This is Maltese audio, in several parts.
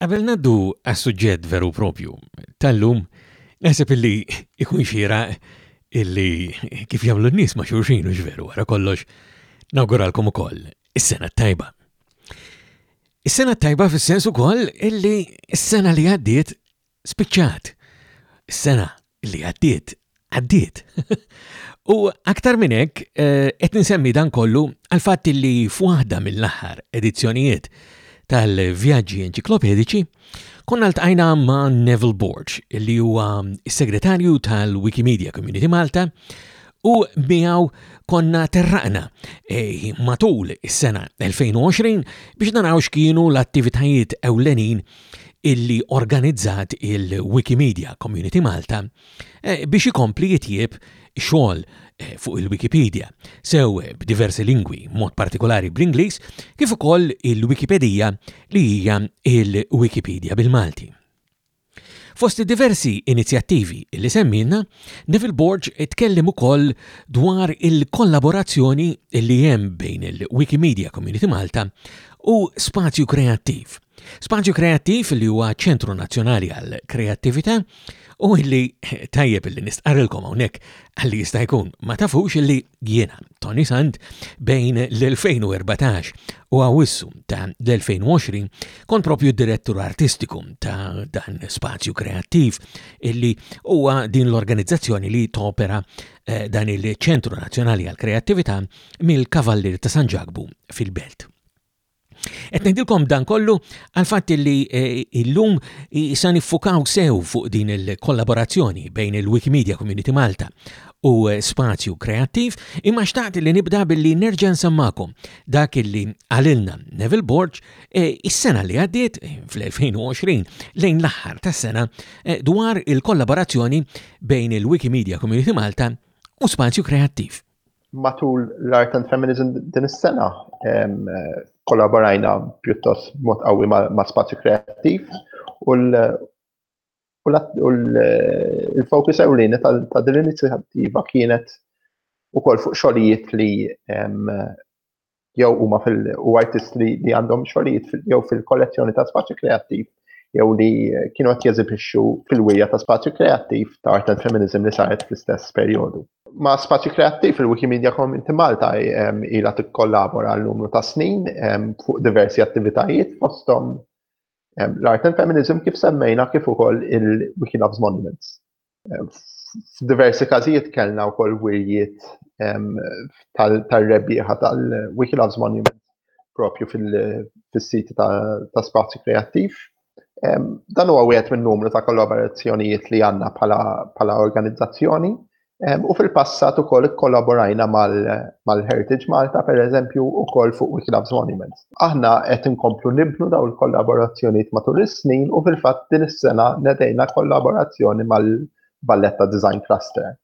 Qabel naddu għas-suġġett veru propju tal-lum, naħseb illi ikun xira illi kif jagħmlu n-nies ma' xulxin u veru wara kollox nawguralkom ukoll is-sena tajba. Is-sena tajba fis-sens ukoll illi s-sena li għaddiet Spiċċat. Is-sena li għaddiet, għaddiet. U aktar minn hekk, eh, qed insemmi dan kollu għal fatt li f'waħda mill-aħħar edizzjonijiet tal-vjaġġi enċiklopedici, konna ltqajna ma' Neville Borg, li huwa s-segretarju tal-Wikimedia Community Malta, u miegħu konna terraqna e, matul is-sena 2020 biex naraw x'kienu l-attivitajiet ewlenin illi organizzat il-Wikimedia Community Malta eh, biex ikompli jitjieb xogħol eh, fuq il-Wikipedia, sew eh, b'diversi lingwi, mod partikolari bl-Ingliż, kif ukoll il-Wikipedija li hija il-Wikipedia bil-Malti. Fost diversi inizjattivi li semmina, Neville Borg tkellem ukoll dwar il-kollaborazzjoni li hemm bejn il-Wikimedia Community Malta u Spazju Kreattiv Spazju Kreattiv li huwa ċentru nazzjonali għal kreattività u illi tajjeb illi nistqarilkom hawnhekk għalli jista' jkun ma tafux illi jiena Tony Sant bejn l-2014 u Awwissu ta' l-2020 kont propju direttur artistiku ta' dan spazju kreattiv illi huwa din l-organizzazzjoni li topera eh, dan il-Ċentru Nazzjonali għal Kreattività mill-Kavallir ta' San Ġakbu fil-Belt. Et ngħidilkom dan kollu għal fatt li eh, illum sa niffukaw sew fuq din il-kollaborazzjoni bejn il-Wikimedia Community Malta u eh, spazju kreattiv, imma xtaqt li nibda billi nerġa' nsemmakom dak illi għalilna Neville Borg eh, is-sena li għaddiet fl-2020 lejn l-aħħar tas-sena dwar il-kollaborazzjoni bejn il-Wikimedia Community Malta u spazju kreattiv. matul l-Art and Feminism din is-sena kollaborajna pjuttost mod qawwi ma' spazju kreattiv u l-fokus ewlieni ta' din l-inizjattiva kienet ukoll fuq xogħlijiet li jew huma fil u artisti li, li għandhom xogħlijiet jew fil-kollezzjoni ta' spazju kreattiv jew li eh, kienu qed jeżibixxu fil-wirja ta' spazju kreattiv ta' art and feminism li saret fl-istess perjodu. Ma' spazju kreattiv il-Wikimedia Community Malta ehm, ilha tikkollabora għal numru ta' snin ehm, fuq diversi attivitajiet fosthom ehm, l-art and feminism kif semmejna kif ukoll il-Wikinobs Monuments. F'diversi każijiet kellna wkoll wirjiet tal-rebbieħa tal-Wiki Loves Monument propju fis-siti ta' spazju kreattiv. Dan huwa wieħed minn numru ta' kollaborazzjonijiet li għandna bħala organizzazzjoni u fil-passat ukoll kollaborajna mal-Heritage Malta, per eżempju, ukoll fuq Wiki Loves Monuments. Aħna qed inkomplu nibnu daw il-kollaborazzjonijiet matul is-snin u fil-fatt din is-sena nedejna kollaborazzjoni mal-Valletta Design Cluster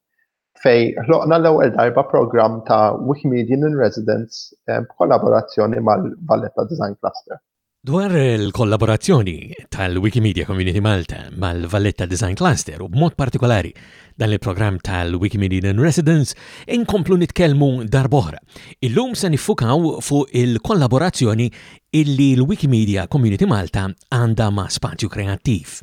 fej ħloqna l-ewwel darba programm ta' Wikimedian in Residence eh, b'kollaborazzjoni mal-Valletta Design Cluster. Dwar il-kollaborazzjoni tal-Wikimedia Community Malta mal-Valletta Design Cluster u b'mod partikolari dan il-programm tal-Wikimedian in Residence inkomplu nitkellmu darbohra. Illum se nifukaw fuq il-kollaborazzjoni illi l-Wikimedia Community Malta għandha ma' spazju kreattiv.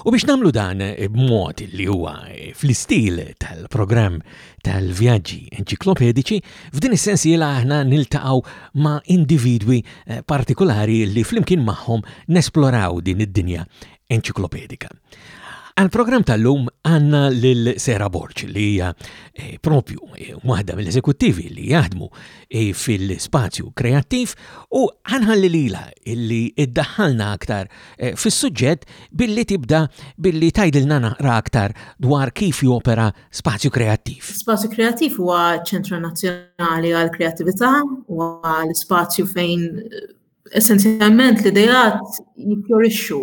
U biex namlu dan b'mod li huwa fl-istil tal-programm tal-vjaġġi enċiklopedici, f'din is-sensiela aħna niltaqgħu ma' individwi eh, partikolari li flimkien magħhom nesploraw din id-dinja enċiklopedika. Għal-programm tal-lum għanna lil Sera Borċ li hija eh, propju eh, waħda mill-eżekuttivi li jaħdmu eh, fil-spazju kreattiv u għanħalli lila illi iddaħħalna aktar fis-suġġett billi tibda billi tajdilna naqra aktar dwar kif jopera spazju kreattiv. Spazju kreattiv huwa ċentru nazzjonali għal-kreatività u għal-spazju fejn Essenzjalment l-idejat jiffjorixxu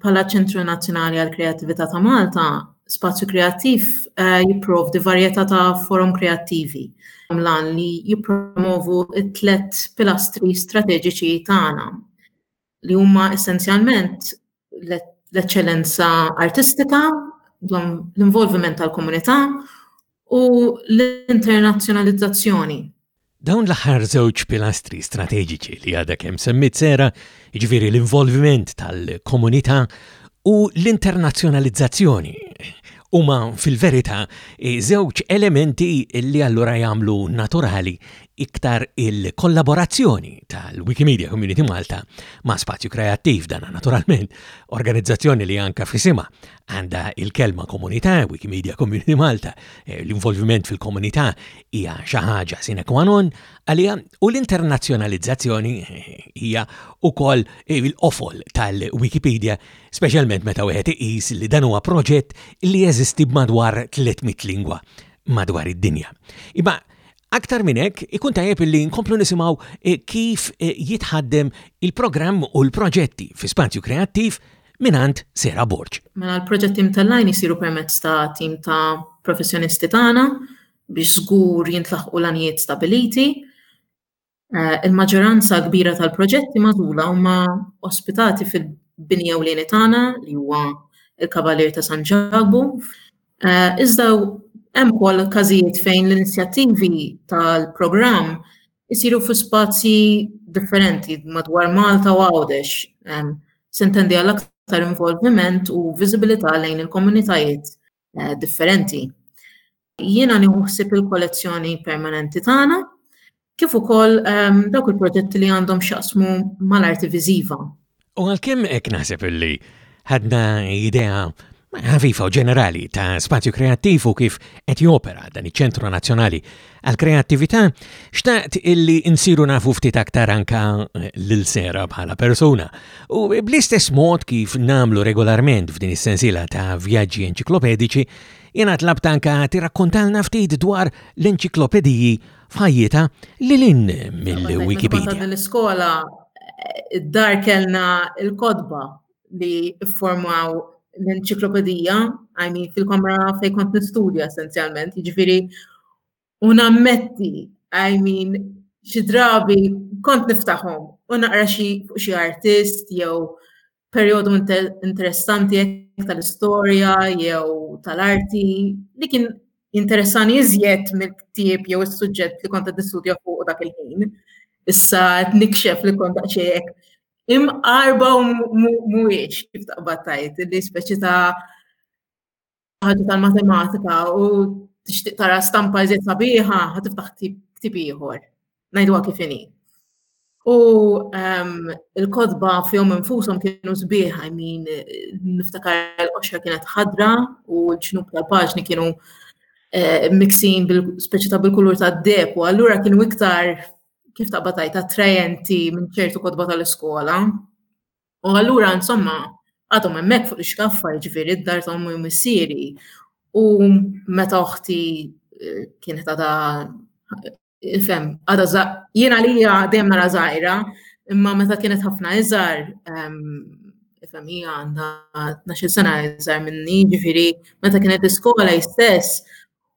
bħala ċentru nazzjonali għal kreattività ta' Malta, spazju kreattiv eh, jipprovdi varjetà ta' forum kreattivi mlan li jippromovu t-tlet pilastri strateġiċi tagħna li huma essenzjalment l-eċċellenza artistika, l-involviment tal-komunità u l-internazzjonalizzazzjoni. Dawn l-aħħar żewġ pilastri strateġiċi li għadha kemm semmit sera, jiġifieri l-involviment tal-komunità u l-internazzjonalizzazzjoni huma fil-verità żewġ elementi li allura jagħmlu naturali iktar il-kollaborazzjoni tal-Wikimedia Community Malta ma' Spazju Kreattiv dan naturalment organizzazzjoni li anka fisima għandha il-kelma komunità, Wikimedia Community Malta, eh, l-involviment fil-komunità hija xi ħaġa sine qua non għalija u l-internazzjonalizzazzjoni eh, hija ukoll eh, l-qofol tal-Wikipedia, speċjalment meta wieħed iqis li dan huwa proġett li jeżisti b'madwar 300 lingwa madwar id-dinja. Iba Aktar minn hekk, ikun tajjeb li nkomplu nisimgħu eh, kif eh, jitħaddem il-programm u l-proġetti fi spazju kreattiv minant Sera Borġ. Mela l-proġett tim tal-lajn jisiru permezz ta' tim ta' professjonisti tagħna biex żgur jintlaħqu l-anijiet stabiliti. Eh, il-maġġoranza kbira tal-proġetti magħżula huma ospitati fil-bini ewlieni tagħna li huwa il-Kavalier ta' San Ġabu. Eh, iżda hemm ukoll każijiet fejn l-inizjattivi tal-programm isiru fi spazji differenti madwar Malta u Għawdex. Sintendi għal aktar involviment u viżibilità lejn il-komunitajiet eh, differenti. Jiena nieħu ħsieb il-kollezzjoni permanenti tagħna kif ukoll ehm, dawk il-proġetti li għandhom xaqsmu mal-arti viżiva. U għalkemm hekk naħseb illi ħadna idea ħafifa u ġenerali ta' spazju kreattiv u kif qed jopera dan iċ-Ċentru Nazzjonali għal-kreativita, xtaqt illi insiru nafu ftit aktar anka eh, l-sera bħala persuna. U bl-istess mod kif namlu regolarment f'din is-sensila ta' vjaġġi enċiklopedici, jena tlab tanka tirrakkontalna ftit dwar l-enċiklopediji f'ħajjita li lin mill-Wikipedia. l-iskola, eh, id-dar kellna il-kodba li formaw l-enċiklopedija, għajmi fil-kamra fej kont nistudja essenzjalment, ġifiri, u nammetti, għajmin, xi drabi kont niftaħom, u naqra xi fuq xi artist jew perjodu interessanti tal-istorja jew tal-arti li kien interessani iżjed mill-ktieb jew is-suġġett li kont qed nistudja fuq dak il-ħin. Issa qed nikxef li kont daqsxejn imqarba u mhuwiex kif taqbad tajt li speċi ta' ħaġa tal-matematika u tixtieq tara stampa iżjed sabiħa ħad tiftaħ ktib ieħor. Ngħidwa kif inhi. U ehm, il-kodba fihom infushom kienu sbieħ, I mean, niftakar l-qoxra kienet ħadra u l-ġnub tal-paġni kienu eh, mixin bil-speċi ta' bil-kulur ta' deb u allura kienu iktar kif taqba tajt attrajenti minn ċertu kotba tal-iskola. U allura insomma għadhom hemmhekk fuq ix-xkaffa jiġifieri d-dar ta' ommi missieri. U meta oħti eh, kienet għadha ifhem għadha jiena li hija dejjem nara żgħira, imma meta kienet ħafna iżgħar ehm, ifhem hija għandha 12 sena iżgħar minni, jiġifieri meta kienet iskola jistess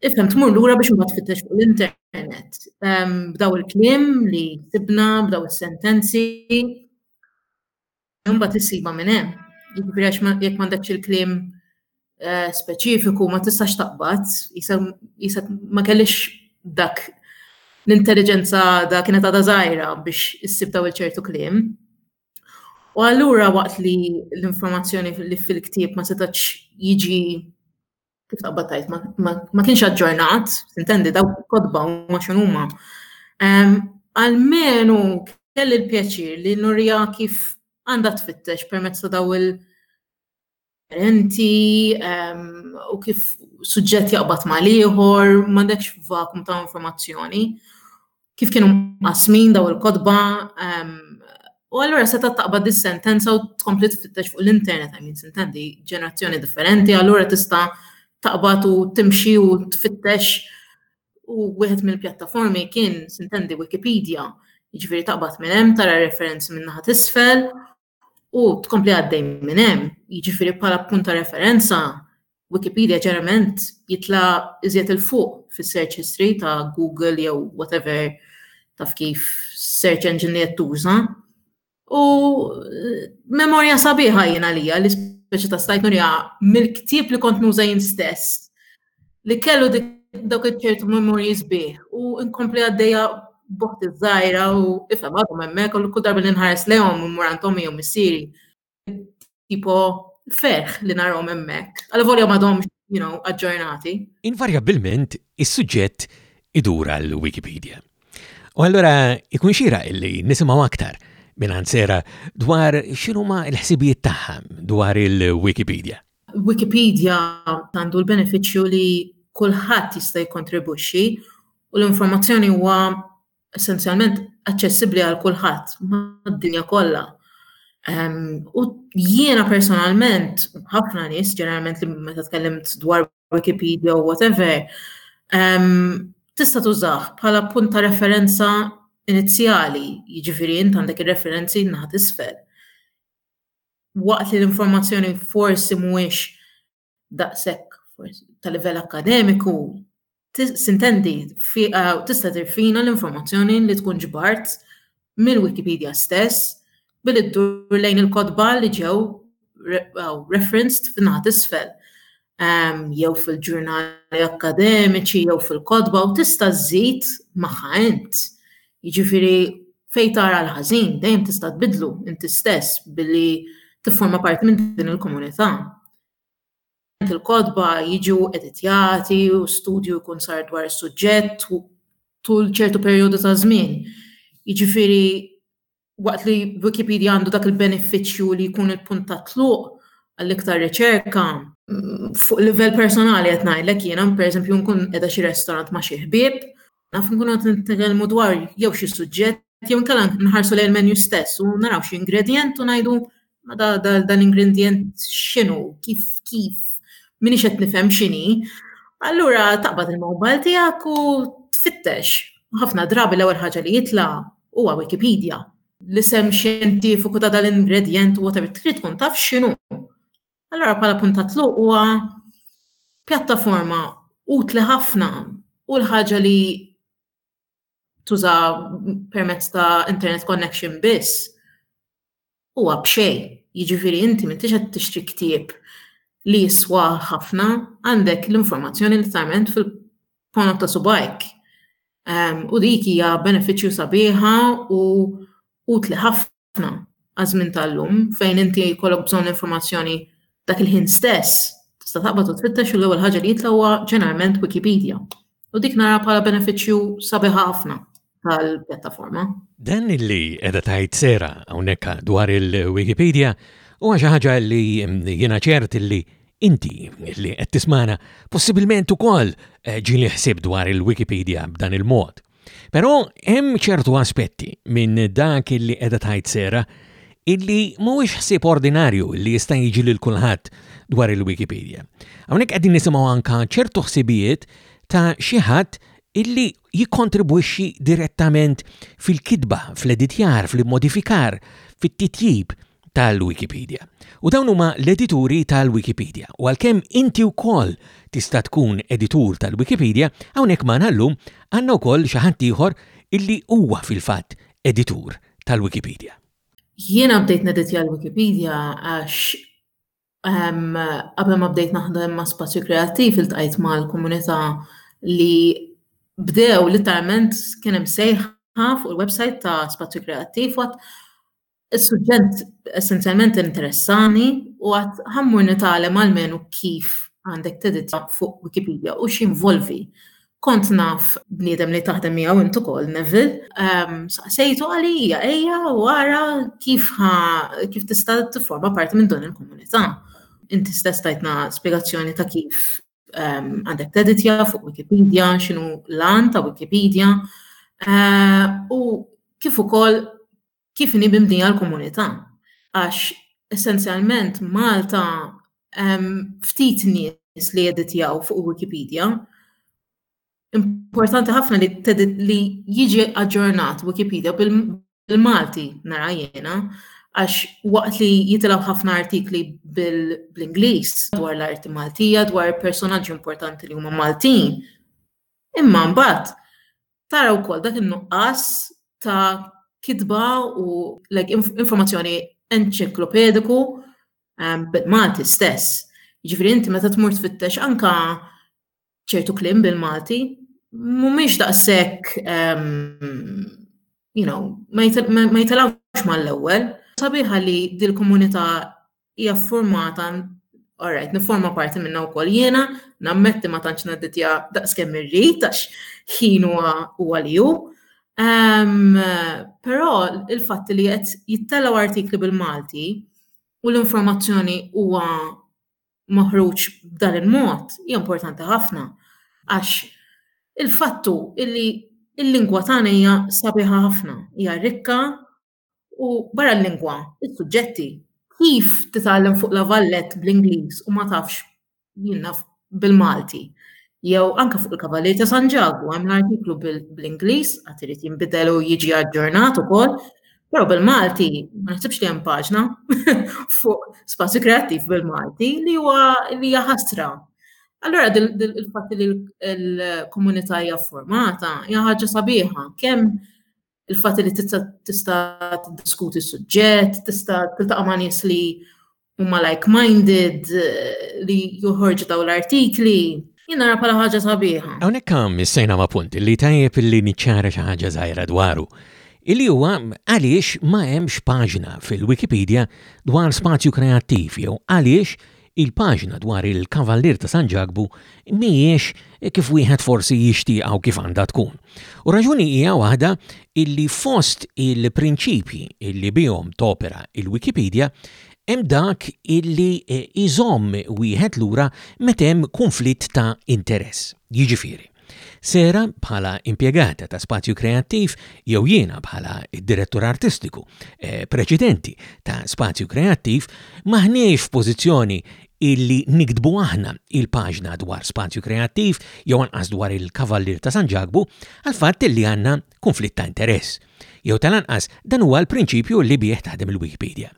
Ifhem tmur lura biex imbagħad tfittex fuq l-internet. Ehm, b'daw il-kliem li tibna, b'daw is-sentenzi, imbagħad issiba minn hemm. Jiġifieri għax jekk m'għandekx il-kliem eh, speċifiku ma tistax taqbad, jisa ma kellix dak l-intelligenza da kienet għadha żgħira biex issib daw il-ċertu kliem. U allura waqt li l-informazzjoni li fil-ktieb ma setax jiġi kif taqbad tajt, ma kienx aġġornat, intendi daw kodba u ma xinuma. Almenu kell il-pjaċir li nurja kif għanda tfittex permezz ta' daw il-parenti u kif suġġett jaqbad ma' liħor, ma' dekx vakum ta' informazzjoni. kif kienu mqasmin daw il-kotba, ehm, u allura seta' taqbad dis-sentenza u tkompli tfittex fuq l-internet, I mean, sintendi, ġenerazzjoni differenti, allura tista' taqbad u timxi u tfittex u wieħed mill-pjattaformi kien sintendi Wikipedia, jiġifieri taqbad minn hemm tara referenzi minn naħa tisfel U tkompli għaddej minn hemm, jiġifieri bħala punt ta' referenza, Wikipedia ġeneralment jitla' iżjed il fuq fis-search history ta' Google jew whatever taf kif search engine li qed tuża. U eh, memorja sabiħa jien għalija li speċi ta' stajt nurija mill-ktieb li kont nuża jien stess. li kellu dawk iċ-ċertu memorji sbieħ u nkompli għaddejja boħt iż-żgħira u ifhem għadhom hemmhekk u kull darba li nħares lejhom immur għand ommi jew missieri. Tipo ferħ li narhom hemmhekk. Għal volja m'għadhomx, you know, aġġornati. Invarjabbilment is-suġġett idur għal Wikipedia. U allura ikun xira illi nisimgħu aktar minn Ansera dwar x'inhuma l-ħsibijiet tagħha dwar il-Wikipedia. Wikipedia għandu l-benefiċċju li kulħadd jista' jikkontribwixxi u l-informazzjoni huwa essenzjalment aċċessibbli għal kulħadd mad-dinja kollha. Ehm, u jiena personalment, ħafna nies ġeneralment li meta tkellimt dwar Wikipedia u whatever, ehm, tista' tużah bħala punt ta' referenza inizjali, jiġifieri int għandek ir-referenzi naħat isfel. waqt li l-informazzjoni forsi mhuwiex daqshekk ta' livell akkademiku, sintendi tista' tirfina l-informazzjoni li tkun ġbart mill-Wikipedia stess billi ddur lejn il-kotba li ġew referenced f'ingħad isfel. jew fil-ġurnali akademiċi jew fil-kodba u tista' żżid magħha int. Jiġifieri fejn tara l-ħażin dejjem tista' tbidlu inti stess billi tifforma parti minn din il-komunità. Il-kodba jiġu editjati u studju jkun sar dwar is-suġġett tul ċertu perjodu ta' żmien. Jiġifieri waqt li Wikipedia għandu dak il-benefiċċju li jkun il-punt ta' tluq għall-iktar riċerka, fuq livell personali qed ngħidlek jiena pereżempju nkun qiegħda xi restorant ma' xi ħbieb, naf nkun qed nitkellmu dwar jew xi suġġett jew inkella nħarsu lejn il-menu stess u naraw xi ingredjent u ngħidu ma da, da, da l-ingredient xinu, kif, kif, minix qed nifhem xini. Allura taqbad il-mobile tiegħek u tfittex. Ħafna drabi l-ewwel ħaġa li jitla huwa Wikipedia. L-isem xjentifiku ta' dal-ingredient u whatever trid tkun taf x'inhu. Allora bħala puntatlu huwa pjattaforma utli ħafna u l-ħaġa li tuża permezz ta' internet connection biss huwa b'xej. Jiġifieri inti m'intix qed tixtri ktieb li jiswa ħafna għandek l-informazzjoni li tament fil-ponot ta' subajk. Um, u dik hija benefiċċju sabiħa u utli ħafna ħafna għaż-żmien tal-lum fejn inti jkollok bżonn informazzjoni dak il-ħin stess tista' taqbad u tfittex u l-ewwel ħaġa li jitla' huwa ġeneralment Wikipedia. U dik nara bħala benefiċċju sabiħ ħafna tal-pjattaforma. Dan li qiegħda tgħid sera hawnhekk dwar il-Wikipedia huwa xi ħaġa li jiena ċert li inti li qed tismana possibilment ukoll eh, ġieli ħsib dwar il-Wikipedia b'dan il-mod. Però hemm ċertu aspetti minn dak li qiegħda tgħid Sera illi mhuwiex ħsieb ordinarju li jista' jiġi lil kulħadd dwar il-Wikipedia. Hawnhekk qegħdin nisimgħu anka ċertu ħsibijiet ta' xi ħadd illi jikkontribwixxi direttament fil-kitba, fl-editjar, fl-immodifikar, fit-titjib tal-Wikipedia. U dawn huma l-edituri tal-Wikipedia. U għalkemm inti wkoll tista' tkun editur tal-Wikipedia, hawnhekk magħna llum għandna wkoll xi ħadd ieħor illi huwa fil-fatt editur tal-Wikipedia. Jiena bdejt neditja l-Wikipedia għax ehm, qabel ma bdejt naħdem ma' spazju kreattiv iltqajt mal-komunità li bdew literalment kien hemm sejħa fuq il-website ta' spazju kreattiv Is-suġġett essenzjalment interessani u għad ħammur nitalem għalmenu kif għandek teditja fuq Wikipedia u x'involvi. Kont naf bniedem li taħdem miegħu int ukoll Neville, ehm, saqsejtu għalija ejja wara kif kif tista' tifforma parti minn din il-komunità. Inti stess tajtna spjegazzjoni ta' kif ehm, għandek teditja fuq Wikipedia, x'inhu l-għan ta' Wikipedia, eh, u kif ukoll kif inhi mibnija l-komunità. Għax essenzjalment Malta hemm ftit nies li jeditjaw fuq Wikipedia. Importanti ħafna li li jiġi aġġornat Wikipedia bil-Malti nara jiena għax waqt li jitilgħu ħafna artikli bil-Ingliż dwar l-arti Maltija, dwar personaġġi importanti li huma Maltin. Imma mbagħad tara wkoll dak in-nuqqas ta' kitba u like, informazzjoni enċiklopediku um, bil-Malti stess. Ġifri inti meta tmur tfittex anka ċertu klim bil-Malti, mumiex daqshekk um, you know, ma jitalawx mal-ewwel. Sabiħa li dil-komunità hija ffurmata all right, nifforma parti minna u koll jena, nammetti ma tantx nadditja daqskemm irrid, għax ħin huwa huwa li hu. Ehm, però il-fatt li qed jittellgħu artikli bil-Malti u l-informazzjoni huwa maħruġ b'dan il-mod hija importanti ħafna għax il-fattu illi il-lingwa tagħna hija sabiħa ħafna, hija rikka, U barra l-lingwa, is-suġġetti, kif titgħallem fuq la vallet bl-Ingliż u ma tafx jinnaf bil-Malti? Jew anke fuq il-Kavalier ta' San Ġagu hemm l-artiklu bl-Ingliż għad irid jinbidel u jiġi aġġornat ukoll, però bil-Malti ma naħsibx li hemm paġna fuq spazju kreattiv bil-Malti li huwa li hija ħasra. Allora il-fatt li l-komunità hija formata hija ħaġa sabiħa kemm il-fatt li tista' tiddiskuti s-suġġett, tista' tiltaqa' ma' nies li huma like-minded eh, li joħorġu daw l-artikli. Jien nara bħala ħaġa sabiħa. Hawnhekk hemm issejna ma' punt li tajjeb li niċċara xi ħaġa żgħira dwaru. Illi huwa għaliex ma hemmx paġna fil-Wikipedia dwar spazju kreattiv jew għaliex Il-paġna dwar il-Kavallier ta' San Ġakbu mhijiex kif wieħed forsi jixtieqha u kif għandha tkun. U raġuni hija waħda illi fost il-prinċipji illi bihom topera il-Wikipedia hemm dak illi iżomm wieħed lura meta hemm kunflitt ta' interess. Jiġifieri, Sera bħala impjegata ta' Spazju Kreattiv jew jiena bħala id-direttur artistiku eh, preċedenti ta' Spazju Kreattiv maħniex f'pożizzjoni illi niktbu aħna il-paġna dwar spazju kreattiv jew anqas dwar il-Kavallier ta' San Ġakbu għal fatt illi għandna konflitt ta' interess. Jew tal-anqas dan huwa l-prinċipju li bih taħdem il-Wikipedia.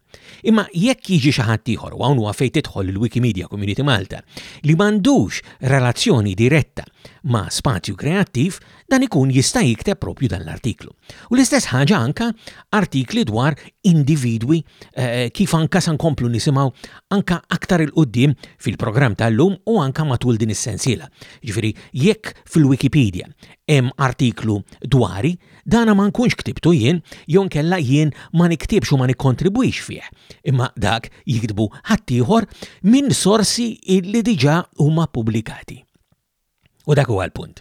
Imma jekk jiġi xi ħadd ieħor u hawn huwa fejn tidħol il-Wikimedia Community Malta li m'għandux relazzjoni diretta ma' spazju kreattiv, dan ikun jista' jikteb propju dan l-artiklu. U l-istess ħaġa anka artikli dwar individwi eh, kif anka san komplu nisimgħu anka aktar il-qoddim fil-programm tal-lum u anka matul din is-sensiela. Ġifieri jekk fil-Wikipedia hemm artiklu dwari, Dana ma nkunx ktibtu jien, jew nkella jien ma niktibx u ma nikkontribwix fih, imma dak jiktbu ħaddieħor minn sorsi li diġà huma ppubblikati. U dak huwa l-punt.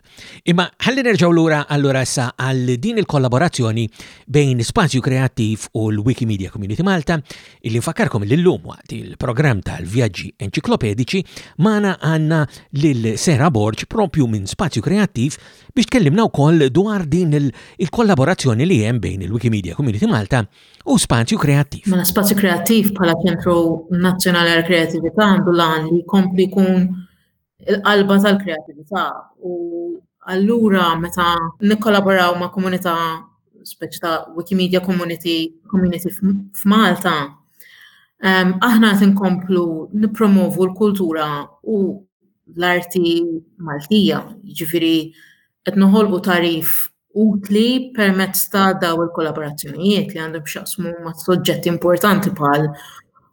Imma ħalli nerġgħu lura allura issa għal din il-kollaborazzjoni bejn Spazju Kreattiv u l-Wikimedia Community Malta illi nfakkarkom li llum waqt il-programm tal-vjaġġi enċiklopedici magħna għandna lil Sera Borġ propju minn Spazju Kreattiv biex tkellimna wkoll dwar din il-kollaborazzjoni li hemm bejn il-Wikimedia Community Malta u Spazju Kreattiv. Mela Spazju Kreattiv bħala ċentru nazzjonali għal kreatività għandu lan li jkompli jkun il-qalba tal-kreatività u allura meta nikkollaboraw ma' komunità speċi ta' Wikimedia Community Community f'Malta, ehm, aħna qed inkomplu nippromovu l-kultura u l-arti Maltija, jiġifieri qed noħolqu tagħrif utli permezz ta' daw il-kollaborazzjonijiet li għandhom x'jaqsmu ma' soġġetti importanti bħal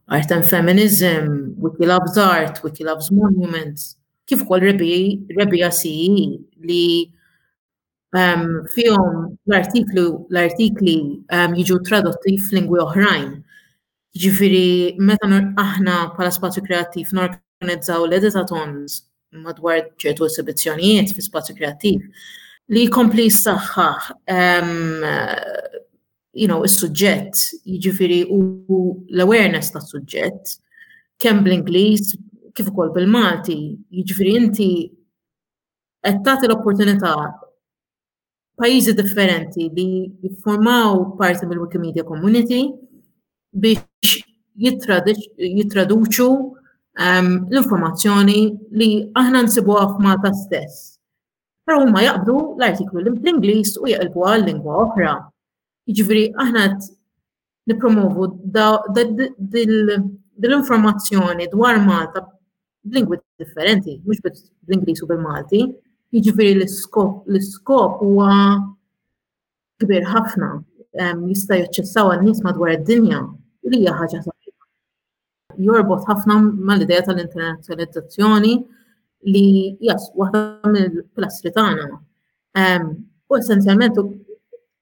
Art and Feminism, Wiki Loves Art, Wiki Loves Monuments, kif ukoll Rebija CE li um, fihom l-artiklu l-artikli um, jiġu tradotti f'lingwi oħrajn. Ġifiri, meta aħna bħala spazju kreattiv norganizzaw l-editatons madwar ċertu esibizzjonijiet fi spazju kreattiv, li jkompli s-saħħaħ um, you know, is-suġġett, jiġifieri u l-awareness tas-suġġett, kemm bl-Ingliż kif ukoll bil-Malti, jiġifieri inti qed tagħti l-opportunità pajjiżi differenti li jiffurmaw parti mill-Wikimedia Community biex jittraduċu ehm, l-informazzjoni li aħna nsibuha f'Malta stess. Però huma jaqbdu l-artiklu l-Ingliż u jaqilbu għal lingwa oħra. Jiġifieri aħna Nippromovu dil-informazzjoni dwar Malta b'lingwi differenti, mhux biss bl-Ingliż u bil-Malti, jiġifieri l-iskop huwa kbir ħafna jista' jaċċessaw għal nies madwar id-dinja li hija ħaġa Jorbot ħafna mal-idea tal-internazzjonalizzazzjoni li jas waħda mill-pilastri tagħna. Ehm, u essenzjalment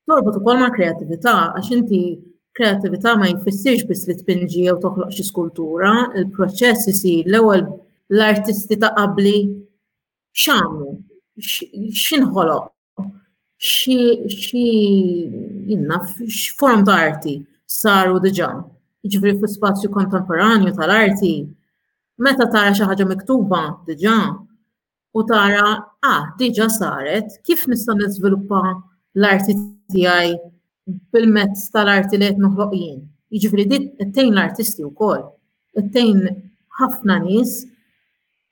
torbot ukoll ma' kreatività għax inti kreatività ma jfissirx biss li tpinġi jew toħloq xi skultura, il-proċess isir l-ewwel l-artisti ta' qabli x'għamlu, x'inħoloq, xi xi jinnaf x'form ta' arti saru diġà. Jiġifieri fl-ispazju kontemporanju tal-arti, meta tara xi ħaġa miktuba diġà u tara ah diġà saret, kif nista' niżviluppa l-arti tiegħi bil-mezz tal-arti li qed noħloq jien. Jiġifieri dik qed tgħin l-artisti wkoll, qed tgħin ħafna nies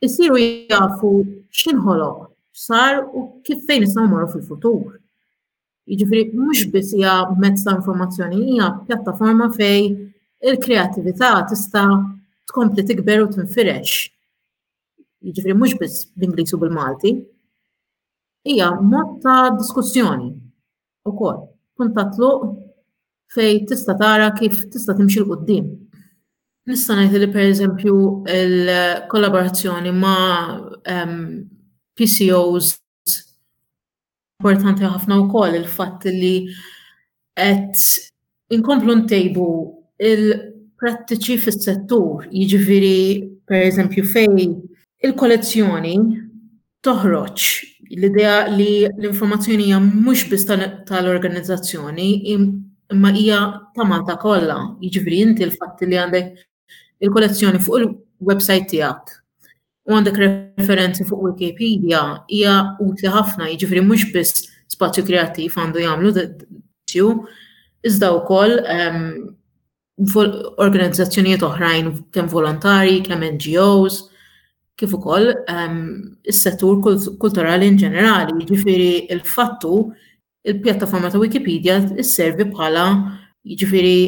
isiru jafu x'inħoloq, x'sar u kif fejn nistgħu mmorru fil-futur. Jiġifieri mhux biss hija mezz ta' informazzjoni, hija pjattaforma fej il-kreattività tista' tkompli tikber u tinfirex. Jiġifieri mhux biss bl-Ingliż u bil-Malti. Hija mod ta' diskussjoni ukoll punt ta' tluq fejn tista' tara kif tista' timxi 'l quddiem. Nista' ngħid li pereżempju l-kollaborazzjoni ma' ehm, PCOs importanti ħafna wkoll il-fatt li qed inkomplu ntejbu il-prattiċi fis-settur, jiġifieri pereżempju fejn il-kollezzjoni toħroġ l-idea li l-informazzjoni hija mhux biss tal-organizzazzjoni imma hija ta' Malta kollha, jiġifieri inti l-fatt li għandek il-kollezzjoni fuq il-website tiegħek u għandek referenzi fuq Wikipedia hija utli ħafna, jiġifieri mhux biss spazju kreattiv għandu jagħmlu tju, iżda wkoll ehm, organizzazzjonijiet oħrajn kemm volontari, kemm NGOs, kif ukoll ehm, is-settur kulturali in ġenerali, jiġifieri il-fattu Il-pjattaforma ta' Wikipedia sservi bħala, jiġifieri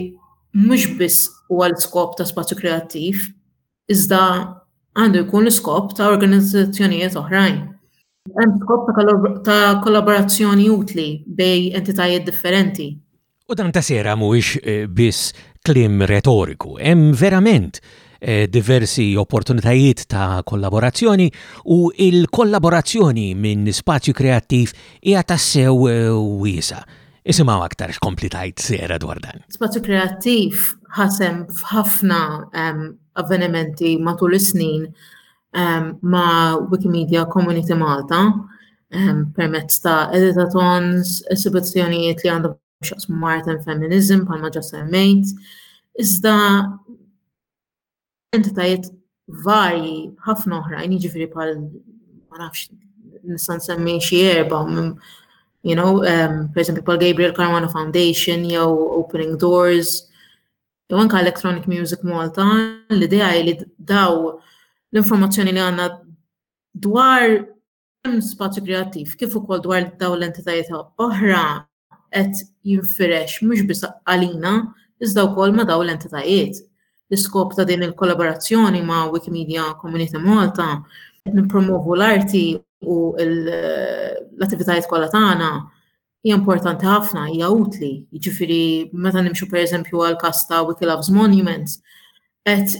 mhux biss huwa l-iskop ta' spazju kreattiv, iżda għandu jkun l-iskop ta' organizzazzjonijiet oħrajn. Hemm skop ta' kollaborazzjoni utli bejn entitajiet differenti. U dan ta' sera mhuwiex biss kliem retoriku. Hemm verament Eh, diversi opportunitajiet ta' kollaborazzjoni u il-kollaborazzjoni minn spazju kreattiv hija tassew eh, wiesa. Isimgħu aktar x'kompli tajt sera dwar dan. Spazju kreattiv ħasem f'ħafna ehm, avvenimenti matul is-snin um, ma' Wikimedia Community Malta um, permezz ta' editatons, esibizzjonijiet li għandhom xaqs mart and feminism bħalma ġa semmejt, iżda entitajiet varji ħafna oħrajn, jiġifieri bħal ma nafx nista' nsemmi xi erba' you know, um, per esempio pal Gabriel Carmona Foundation jew Opening Doors, jew anke Electronic Music Malta, l-idea li daw l-informazzjoni li għandna dwar hemm spazju kreattiv kif ukoll dwar daw l-entitajiet oħra qed jinfirex mhux biss għalina iżda wkoll ma' daw l-entitajiet. L-iskop ta' din il-kollaborazzjoni ma' Wikimedia Community Malta qed nippromovu l-arti u l-attivitajiet kollha tagħna hija importanti ħafna, hija utli. Jiġifieri meta nimxu pereżempju għal każ ta' Wiki Loves Monuments, qed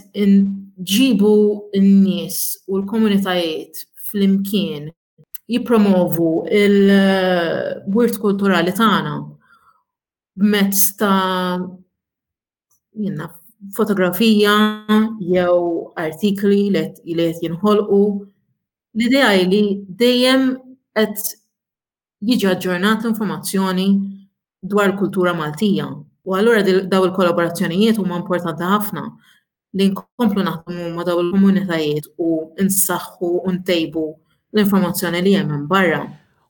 ġibu n-nies u l-komunitajiet flimkien jippromovu il-wirt kulturali tagħna b'mezz ta' jenna fotografija jew artikli li qed jinħolqu. L-idea li dejjem qed jiġi aġġornat l-informazzjoni dwar il-kultura Maltija. U allura daw il-kollaborazzjonijiet huma importanti ħafna li nkomplu naħdmu ma' daw il-komunitajiet u nsaħħu u ntejbu l-informazzjoni li hemm barra.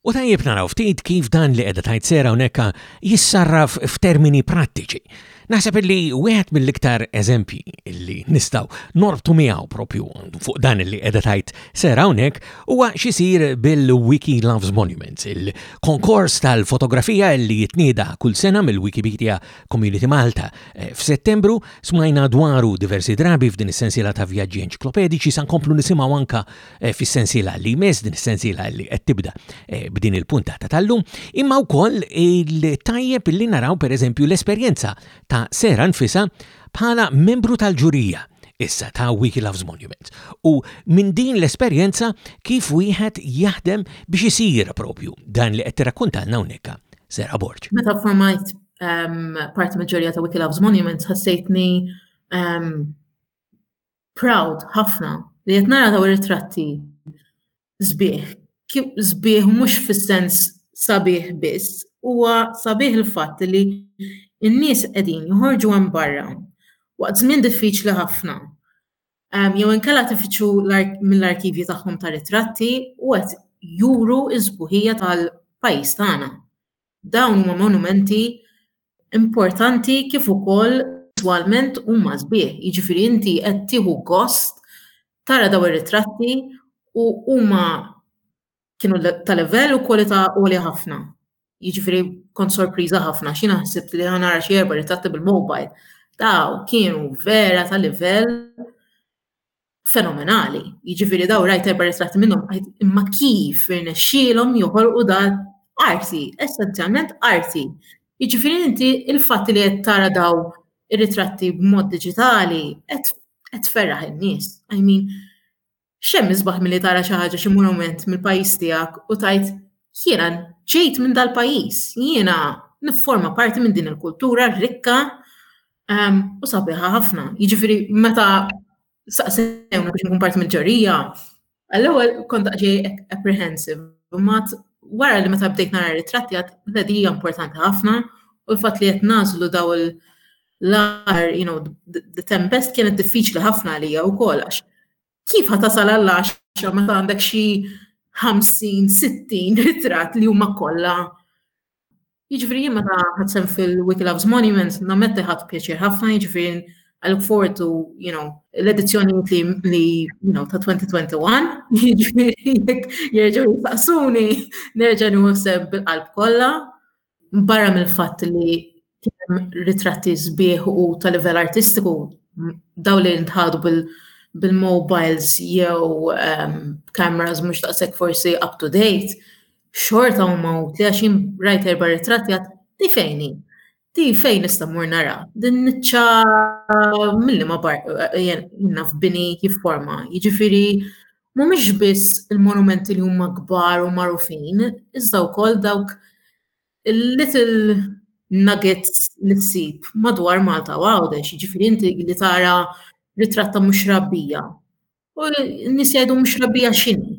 U tajjeb naraw ftit kif dan li qiegħda tajt sera hawnhekk jissarraf f'termini prattiċi. Naħseb illi wieħed mill-iktar eżempji illi nistaw norbtu miegħu propju fuq dan illi qiegħda tajt sera hawnhekk huwa xisir bil-Wiki Loves Monuments, il-konkors tal-fotografija illi jitnieda kull sena mill-Wikipedia Community Malta. Eh, F'Settembru smajna dwaru diversi drabi f'din is-sensiela ta' vjaġġi enċiklopediċi sa nkomplu nisimgħu anka Eh, fis-sensiela li jmiss, din is-sensiela li qed tibda eh, b'din il-puntata tal-lum, imma wkoll il-tajjeb li naraw pereżempju l-esperjenza ta' Sera nfisa bħala membru tal-ġurija issa ta' Wiki Loves Monuments. U minn din l-esperjenza kif wieħed jaħdem biex isir propju dan li qed tirrakkuntalna hawnhekk Sera Borg. Meta formajt ehm, parti maġġorija ta' Wiki Loves Monuments ħassejtni ehm, proud ħafna li qed nara daw ir-ritratti sbieħ. Sbieħ mhux fis-sens sabiħ biss, huwa sabiħ il-fatt li n-nies qegħdin joħorġu hemm barra waqt żmien diffiċli ħafna. Ehm, jew inkella tifittxu mill-arkivji tagħhom ta' ritratti u qed juru l-sbuħija tal-pajjiż tagħna. Dawn huma monumenti importanti kif ukoll viżwalment huma sbieħ, jiġifieri inti qed tieħu gost tara dawn ir-ritratti u huma kienu ta' livell u kwalità għolja ħafna. Jiġifieri kont sorpriża ħafna x'jiena ħsibt li ħa nara xi erba' ritratti bil-mobile. Dawn kienu vera ta' livell fenomenali. Jiġifieri daw rajt erba' ritratti minnhom imma kif irnexxielhom joħolqu dan arti, essenzjalment arti. Jiġifieri inti il-fatt li qed tara daw ir-ritratti b'mod diġitali qed ferraħ in-nies. I mean, xemm isbaħ milli tara xi ħaġa xi monument mill-pajjiż tiegħek u tajt jiena ġejt minn dal-pajjiż, jiena nifforma parti minn din il-kultura rikka Ehm, u sabiħa ħafna, jiġifieri meta saqsewna biex nkun parti mill-ġorija, għall-ewwel kont ġej apprehensive, imma wara li meta bdejt nara ritratti għad l-edija importanti ħafna u l-fatt li qed nażlu daw il- l-ar, you know, the tempest kienet diffiċli ħafna għalija u kol, għax Kif ħa tasal għall-għaxra meta għandek xi 50-60 ritrat li huma kollha? Jiġifieri jien meta ħadsem fil-Wiki Loves Monuments nammetti ħadd pjaċir ħafna jiġifieri I look forward to, you know, l-edizzjoni li, li, you know, ta' 2021, jiġifieri jek jirġaw jistaqsuni, nerġa' nħosseb bil-qalb kollha, Barra mill-fatt li kien ritratti sbieħ u ta' livell artistiku daw li ntħadu bil- bil-mobiles jew um, cameras mhux daqshekk forsi up to date, xorta u mawt li għaxin rajt erba ritratti għat di fejni. Di fejn nista mur nara. Din nitċa mill ma bar jenna f'bini jifforma. Jiġifieri Mhumiex biss il-monumenti li huma kbar u magħrufin, iżda wkoll dawk il-little nuggets li ssib madwar Malta u Għawdex, jiġifieri inti li tara ritratt ta' Mhux Rabbija u n-nies jgħidu Mhux Rabbija x'inhi?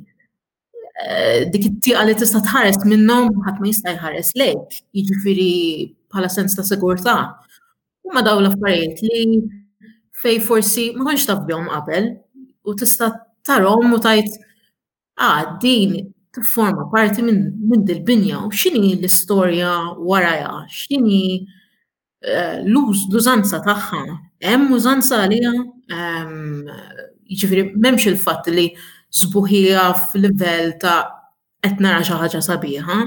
Dik it-tieqa li tista' tħares minnhom ħadd ma jista' jħares lejk, jiġifieri bħala sens ta' sigurtà. Imma daw l-affarijiet li fej forsi ma konx taf bihom qabel u tista' tarhom u tajt ah din tifforma parti minn min dil-binja u x'inhi l-istorja warajha, x'inhi eh, l-użanza tagħha, hemm użanza għaliha, ehm, jiġifieri m'hemmx il-fatt li żbuħija f'livell ta' qed nara xi ħaġa sabiħa,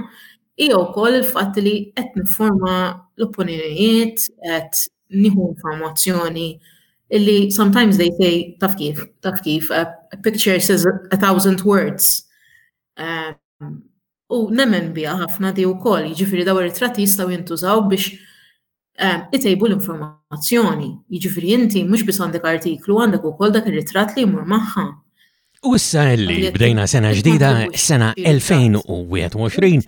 hija wkoll il-fatt li qed nifforma l-opinjonijiet, qed nieħu informazzjoni illi sometimes they say taf kif, taf kif, a, a picture says a thousand words. Um, u nemmen biha ħafna di wkoll, jiġifieri daw ir-ritratti jistgħu jintużaw biex eh, itejbu l-informazzjoni. Jiġifieri inti mhux biss għandek artiklu għandek ukoll dak ir-ritratt li jmur magħha. U issa li bdejna sena ġdida, sena 2021,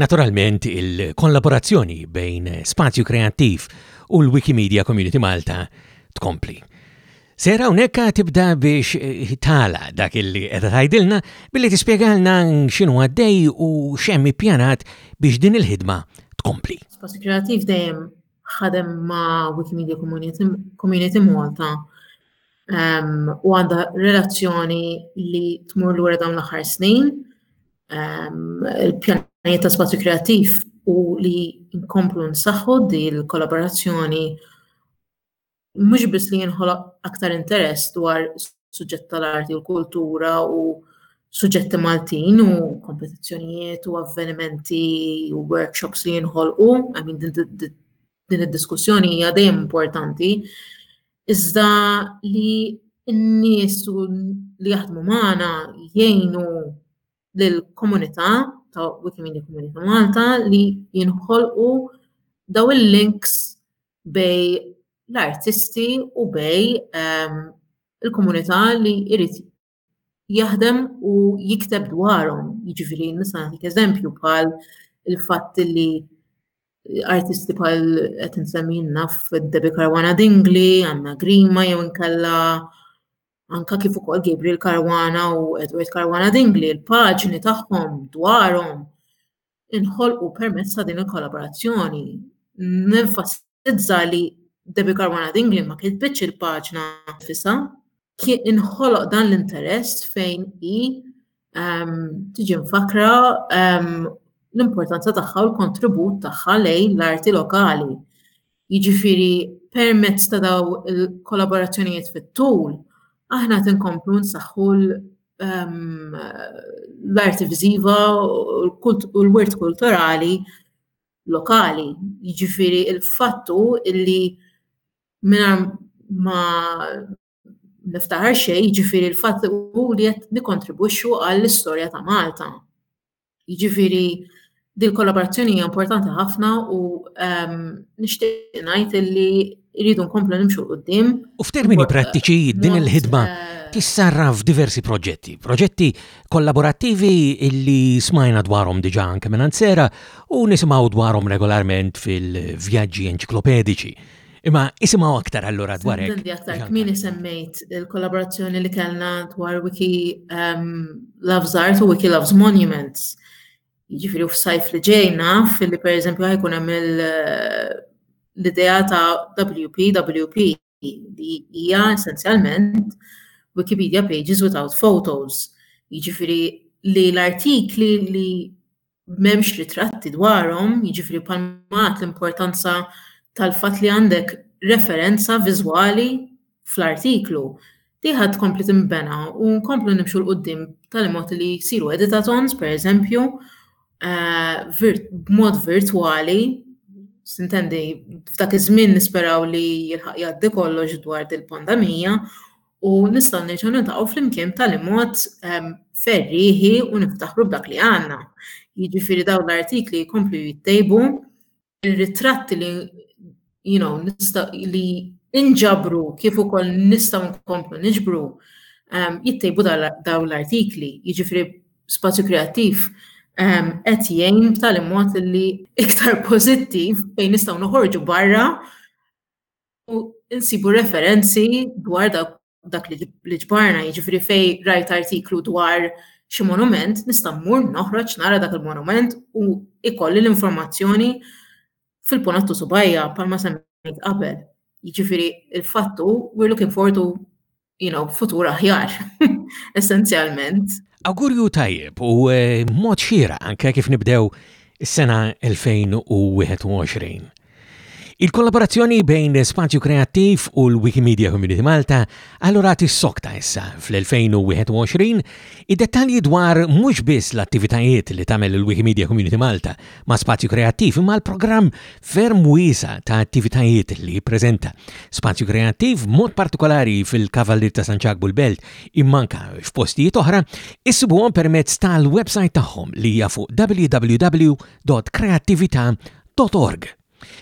naturalment il-kollaborazzjoni bejn Spazju Kreattiv u l-Wikimedia Community Malta tkompli. Sejra hawnhekk tibda biex eh, tala dak illi qed tgħidilna billi tispjegalna x'inhu għaddej u x'hemm ippjanat biex din il-ħidma tkompli. Spazju Kreativ dejjem ħadem ma' Wikimedia Community Malta ehm, u għandha relazzjoni li tmur lura dawn l-aħħar snin. Ehm, il-pjanijiet ta' spazju kreattiv u li nkomplu nsaħħu di l-kollaborazzjoni mhux biss li jinħoloq aktar interess dwar suġġett tal-arti u l-kultura u suġġetti Maltin u kompetizzjonijiet u avvenimenti u workshops li jinħolqu, I mean, din id-diskussjoni hija dejjem importanti, iżda li n-nies li jaħdmu magħna jgħinu lill-komunità ta' Wikimedia Community Malta li jinħolqu daw il-links bej l-artisti u bej ehm, il-komunità li jrid jaħdem u jikteb dwarhom. Jiġifieri nisa eżempju bħal il-fatt li artisti bħal qed insemmi naf Debbie Karwana Dingli, Anna Grima jew inkella anka kif ukoll Gabriel Karwana u Edward Karwana Dingli, il-paġni tagħhom dwarhom inħolqu permezz ta' din il-kollaborazzjoni. Nenfasizza li Debbie Carbona Dingli ma kitbitx il-paġna fisa, kien inħoloq dan l-interess fejn i ehm, tiġi mfakra ehm, l-importanza tagħha u l-kontribut tagħha lejn l-arti lokali. Jiġifieri permezz ta' dawn il-kollaborazzjonijiet fit-tul, aħna qed inkomplu nsaħħu ehm, l-arti viżiva u l-wirt kulturali lokali. Jiġifieri il-fattu illi minn ma niftaħar xejn, jiġifieri l-fatt hu li qed nikkontribwixxu għall-istorja ta' Malta. Jiġifieri din kollaborazzjoni hija importanti ħafna u ehm, nixtieq ngħid li rridu nkomplu nimxu qudiem. U f'termini prattiċi din il-ħidma eh, tissarra f'diversi proġetti, proġetti kollaborattivi illi smajna dwarhom diġà anke minn sera u nisimgħu dwarhom regolarment fil-vjaġġi enċiklopedici Imma isimaw aktar allura dwar hekk. Sententi aktar kmieni semmejt il-kollaborazzjoni li kellna dwar Wiki ehm, Loves Art u Wiki Loves Monuments. Jiġifieri f'sajf li ġej naf li pereżempju ħajkun hemm eh, l-idea ta' WP, WP li hija essenzjalment Wikipedia pages without photos. Jiġifieri li l-artikli li m'hemmx ritratti dwarhom, jiġifieri bħalma għad l-importanza tal-fatt li għandek referenza viżwali fl-artiklu. Di ħadd tkompli tinbena u nkomplu nimxu l-qudiem tal-mod li jsiru editatons, per eżempju, eh, b'mod virtwali, sintendi, f'dak iż-żmien nisperaw li jilħaq jgħaddi kollox dwar dil-pandemija, u nistgħu nerġgħu niltaqgħu flimkien b'tali mod ehm, ferrieħi u niftaħru b'dak li għandna. Jiġifieri dawn l-artikli jkomplu jittejbu, ir-ritratti li you know, nista, li inġabru kif ukoll nistgħu nkomplu niġbru ehm, jittejbu dawn l-artikli. Jiġifieri spazju kreattiv ehm, qed jgħin b'tali mod li iktar pożittiv fejn nistgħu noħorġu barra U nsibu referenzi dwar dak li ġbarna, jiġifieri fej rajt artiklu dwar xi monument, nista' mmur noħroġ nara dak il-monument u ikolli l-informazzjoni fil-punat tu subajja bħalma semmejt qabel. Jiġifieri il-fattu we're looking forward to you know, futur aħjar, essenzjalment. Awgurju tajjeb u eh, mod xira anke kif nibdew is-sena 2021. Il-kollaborazzjoni bejn Spazju Kreattiv u l-Wikimedia Community Malta għallurat is-sokta issa fl-2021 id-dettalji dwar mhux biss l-attivitajiet li tagħmel il-Wikimedia Community Malta ma' spazju kreattiv imma l-programm ferm wiesa ta' attivitajiet li jippreżenta. Spazju kreattiv mod partikolari fil-Kavallier ta' San Ċakbu l-Belt immanka f'postijiet oħra issibuhom permezz tal-website tagħhom li hija fuq www.kreattività.org.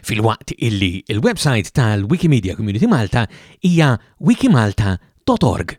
Fil-waqt illi il-website tal-Wikimedia Community Malta hija wikimalta.org.